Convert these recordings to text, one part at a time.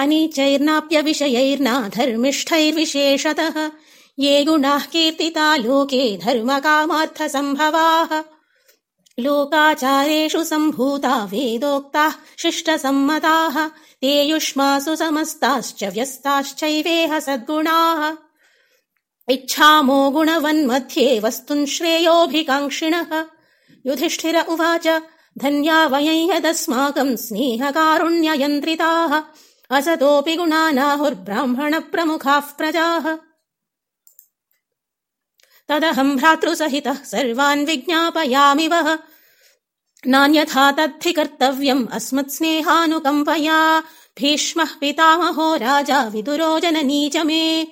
अनीचैर्नाप्यविषयैर्ना धर्मिष्ठैर्विशेषतः ये गुणाः कीर्तिता लोके धर्मकामार्थसम्भवाः। लोकाचारेषु सम्भूता वेदोक्ताः शिष्टसम्मताः। ते युष्मासु समस्ताश्च व्यस्ताश्चैवेह सद्गुणाः। इच्छामो गुणवन्मध्ये वस्तुन् श्रेयोऽभिकाङ्क्षिणः। युधिष्ठिर उवाच धन्या वयं यदस्माकम् स्नेहकारुण्ययन्त्रिताः असतोऽपि गुणानाहुर्ब्राह्मणप्रमुखाः प्रजाः। तदहम् भ्रातृसहितः सर्वान् विज्ञापयामि वः नान्यथा तद्धि कर्तव्यम् अस्मत्स्नेहानुकम्पया भीष्मः पितामहो राजा विदुरो जननी च मे।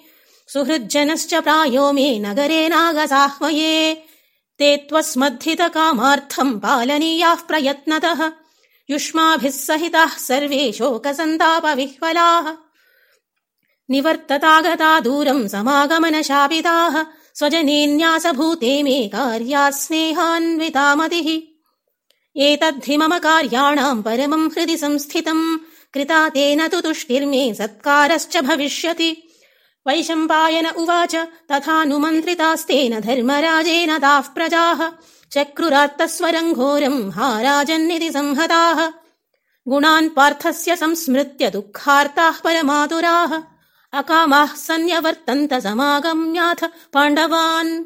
सुहृज्जनश्च प्रायो मे नगरे नागसाह्वये। ते त्वस्मद्धितकामार्थम् पालनीयाः प्रयत्नतः युष्माभिः सहिताः सर्वे शोकसन्तापविह्वलाः। निवर्ततागता दूरम् समागमनशापिताः। स्वजनेन्यासभूते मे कार्या स्नेहान्वितामतिः एतद्धि मम कार्याणाम् परमम् हृदि संस्थितम्। कृता तेन तु तुष्टिर्मे सत्कारश्च भविष्यति वैशम्पायन उवाच तथानुमन्त्रितास्तेन धर्मराजेन ताः प्रजाः चक्रुरात्तस्वरम् घोरम् हाराजन्निति संहताः। गुणान् पार्थस्य संस्मृत्य दुःखार्ताः परमातुराः अकामाः सन्न्यवर्तन्त समागम्याथ पाण्डवान्